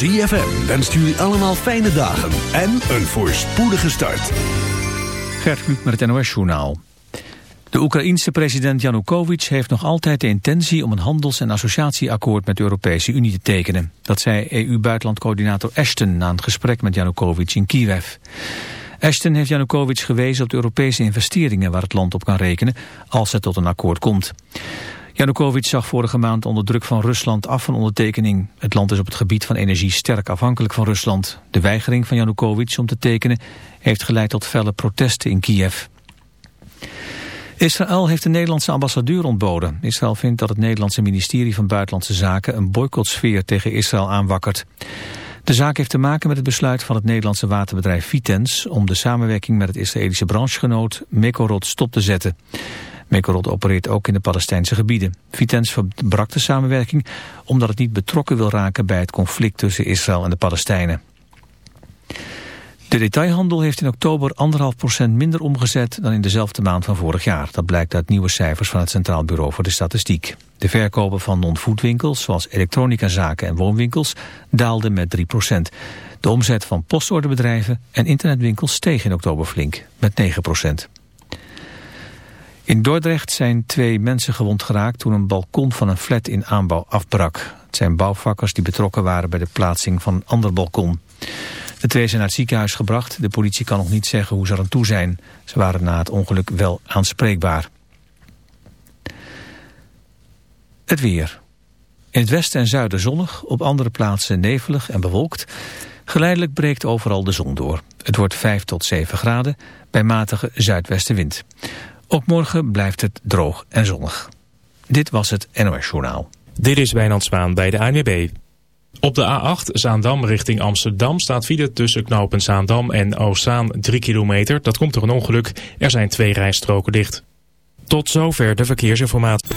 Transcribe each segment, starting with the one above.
ZFM wenst jullie allemaal fijne dagen en een voorspoedige start. Gert Kluk met het NOS-journaal. De Oekraïense president Janukovic heeft nog altijd de intentie om een handels- en associatieakkoord met de Europese Unie te tekenen. Dat zei EU-buitenlandcoördinator Ashton na een gesprek met Janukovic in Kiev. Ashton heeft Janukovic gewezen op de Europese investeringen waar het land op kan rekenen als het tot een akkoord komt. Janukovic zag vorige maand onder druk van Rusland af van ondertekening. Het land is op het gebied van energie sterk afhankelijk van Rusland. De weigering van Janukovic om te tekenen heeft geleid tot felle protesten in Kiev. Israël heeft de Nederlandse ambassadeur ontboden. Israël vindt dat het Nederlandse ministerie van Buitenlandse Zaken een boycottsfeer tegen Israël aanwakkert. De zaak heeft te maken met het besluit van het Nederlandse waterbedrijf Vitens om de samenwerking met het Israëlische branchegenoot Mekorot stop te zetten. Mekorot opereert ook in de Palestijnse gebieden. Vitens verbrak de samenwerking omdat het niet betrokken wil raken bij het conflict tussen Israël en de Palestijnen. De detailhandel heeft in oktober 1,5% minder omgezet dan in dezelfde maand van vorig jaar. Dat blijkt uit nieuwe cijfers van het Centraal Bureau voor de Statistiek. De verkopen van non-foodwinkels, zoals elektronicazaken en woonwinkels, daalden met 3%. De omzet van postorderbedrijven en internetwinkels steeg in oktober flink, met 9%. In Dordrecht zijn twee mensen gewond geraakt toen een balkon van een flat in aanbouw afbrak. Het zijn bouwvakkers die betrokken waren bij de plaatsing van een ander balkon. De twee zijn naar het ziekenhuis gebracht. De politie kan nog niet zeggen hoe ze er aan toe zijn. Ze waren na het ongeluk wel aanspreekbaar. Het weer. In het westen en zuiden zonnig, op andere plaatsen nevelig en bewolkt. Geleidelijk breekt overal de zon door. Het wordt 5 tot 7 graden bij matige zuidwestenwind. Ook morgen blijft het droog en zonnig. Dit was het NOS Journaal. Dit is Wijnand Spaan bij de ANWB. Op de A8 Zaandam richting Amsterdam staat file tussen knopen Zaandam en Oostzaan 3 kilometer. Dat komt door een ongeluk. Er zijn twee rijstroken dicht. Tot zover de verkeersinformatie.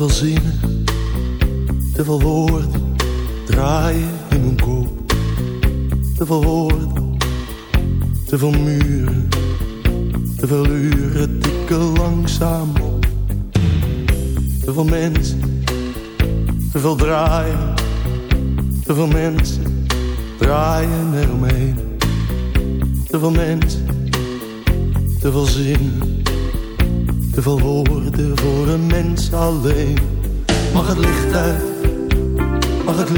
Veel zinnen,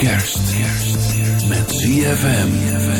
kerst. Met ZFM.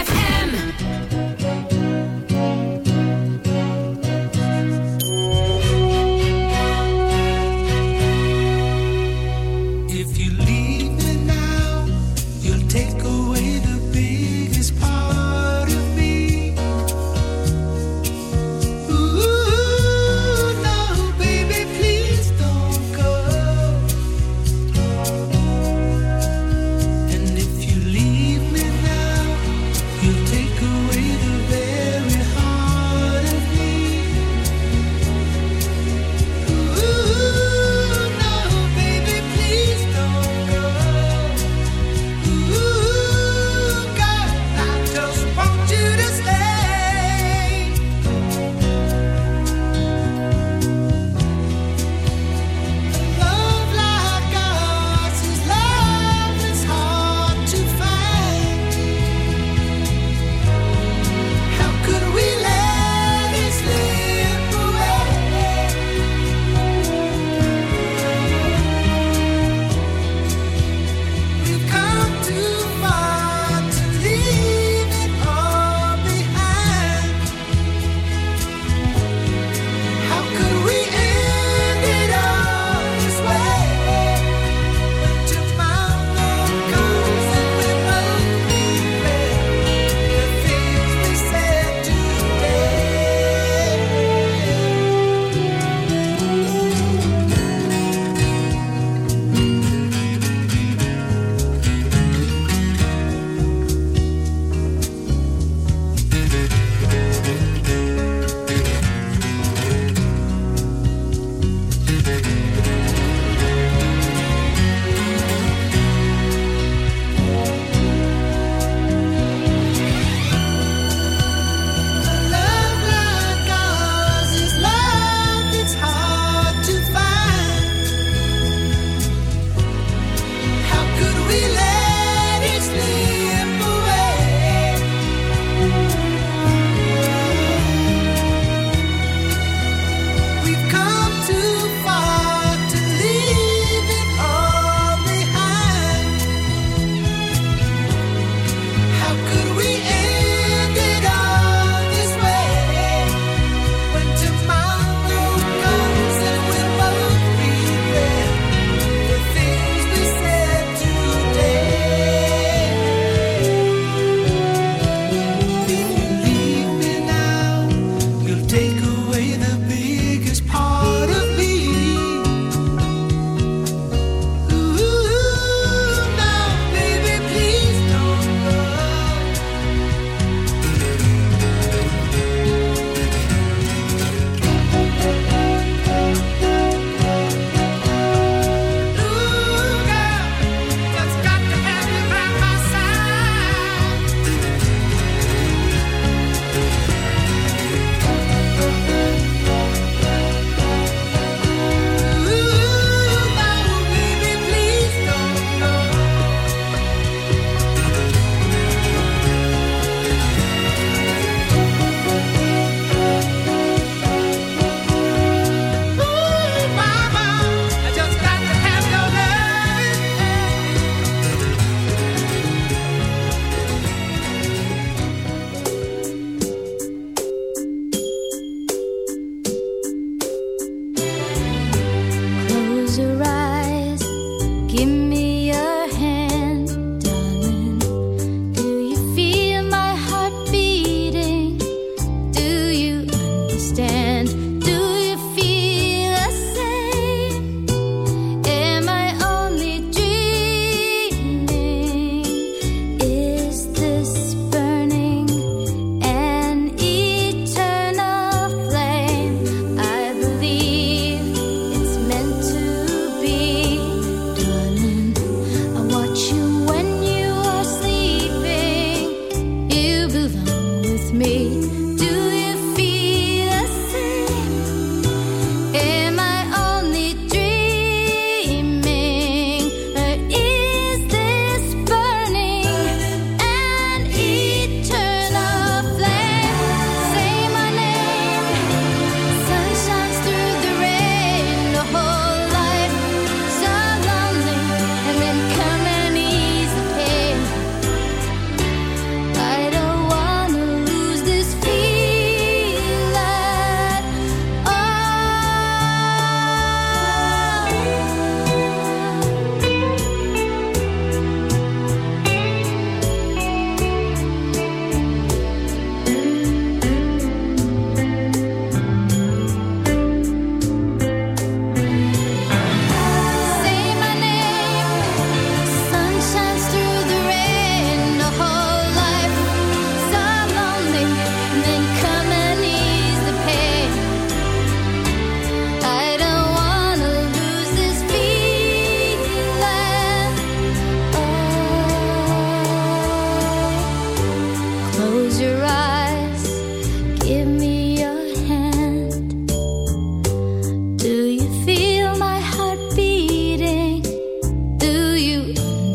Stand.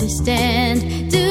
Understand. Do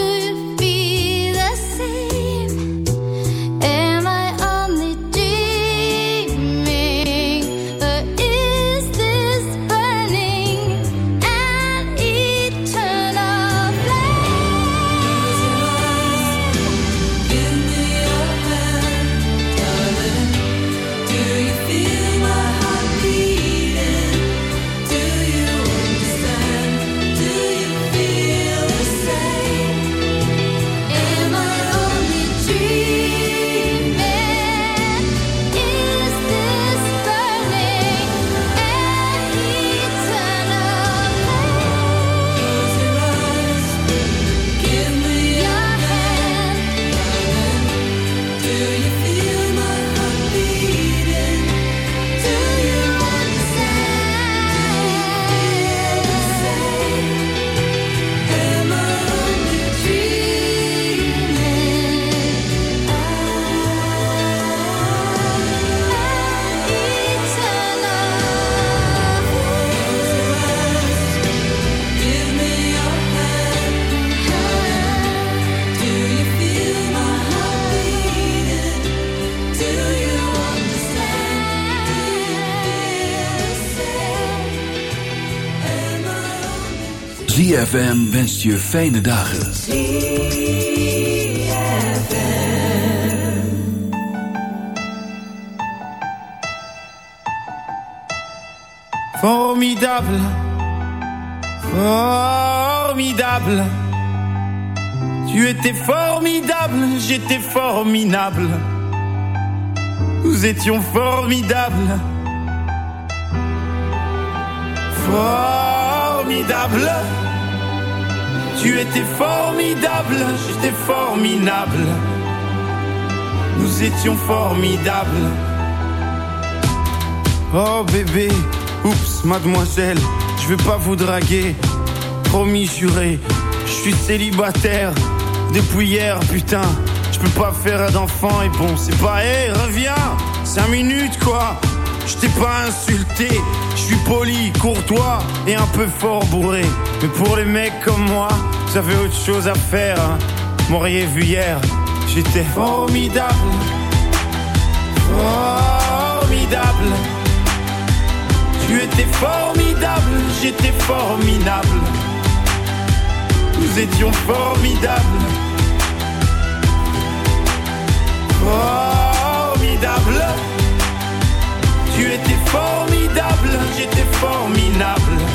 ZFM wenst je fijne dagen. Formidable, formidable. Tu étais formidable, j'étais formidable. Nous étions formidables. Formidable. Tu étais formidable, j'étais formidable. Nous étions formidables. Oh bébé, oups, mademoiselle, je vais pas vous draguer. Promis juré, je suis célibataire depuis hier, putain. Je peux pas faire d'enfant et bon, c'est pas, hé, reviens, cinq minutes quoi. Je t'ai pas insulté, je suis poli, courtois et un peu fort bourré. Mais pour les mecs comme moi, avez autre chose à faire. Hein. M'auriez vu hier, j'étais formidable. Formidable. Tu étais formidable, j'étais formidable. Nous étions formidables. Formidable. Tu étais formidable, j'étais formidable.